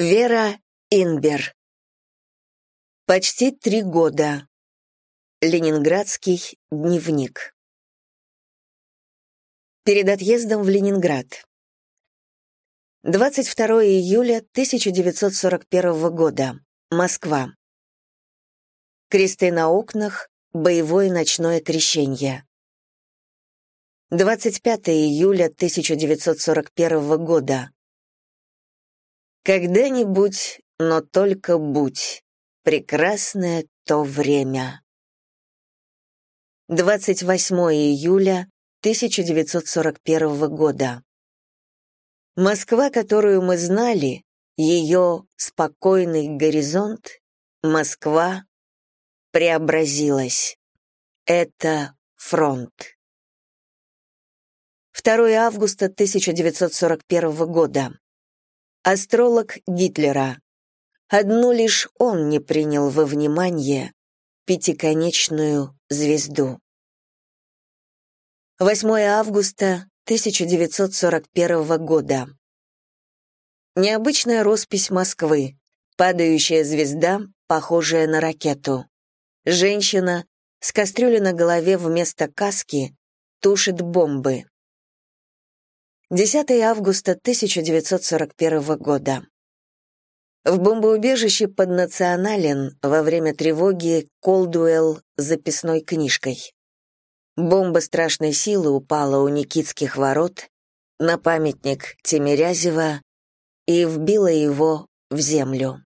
Вера Инбер. Почти три года. Ленинградский дневник. Перед отъездом в Ленинград. 22 июля 1941 года. Москва. Кресты на окнах, боевое ночное крещение. 25 июля 1941 года. Когда-нибудь, но только будь, прекрасное то время. 28 июля 1941 года. Москва, которую мы знали, ее спокойный горизонт, Москва преобразилась. Это фронт. 2 августа 1941 года. Астролог Гитлера. Одну лишь он не принял во внимание пятиконечную звезду. 8 августа 1941 года. Необычная роспись Москвы. Падающая звезда, похожая на ракету. Женщина с кастрюлей на голове вместо каски тушит бомбы. 10 августа 1941 года. В бомбоубежище под Национален во время тревоги Колдуэлл с записной книжкой. Бомба страшной силы упала у Никитских ворот на памятник Тимирязева и вбила его в землю.